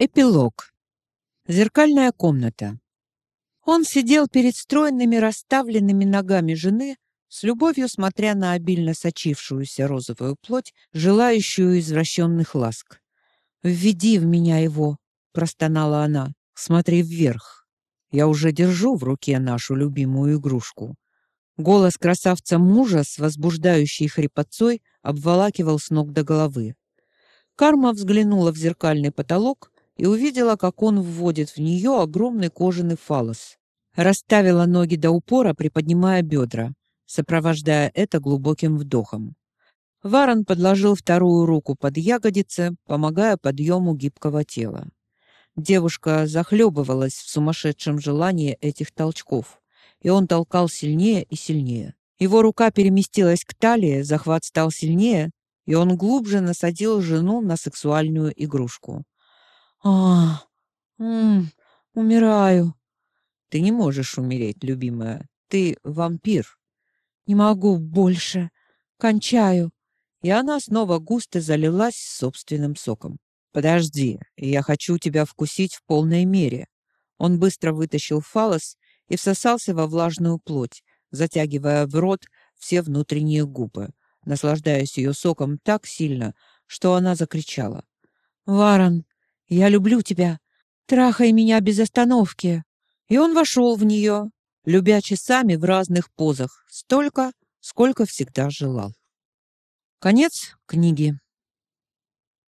Эпилог. Зеркальная комната. Он сидел перед стройными расставленными ногами жены, с любовью смотря на обильно сочившуюся розовую плоть, желающую извращенных ласк. «Введи в меня его», — простонала она, — «смотри вверх. Я уже держу в руке нашу любимую игрушку». Голос красавца мужа с возбуждающей хрипотцой обволакивал с ног до головы. Карма взглянула в зеркальный потолок — и увидела, как он вводит в нее огромный кожаный фалос. Расставила ноги до упора, приподнимая бедра, сопровождая это глубоким вдохом. Варон подложил вторую руку под ягодицы, помогая подъему гибкого тела. Девушка захлебывалась в сумасшедшем желании этих толчков, и он толкал сильнее и сильнее. Его рука переместилась к талии, захват стал сильнее, и он глубже насадил жену на сексуальную игрушку. А, умираю. Ты не можешь умереть, любимая. Ты вампир. Не могу больше. Кончаю. И она снова густо залилась собственным соком. Подожди, я хочу тебя вкусить в полной мере. Он быстро вытащил фалос и всосался во влажную плоть, затягивая в рот все внутренние губы, наслаждаясь ее соком так сильно, что она закричала. «Варон, я люблю тебя. Трахай меня без остановки. И он вошел в нее, любя часами в разных позах, столько, сколько всегда желал. Конец книги.